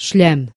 шлем.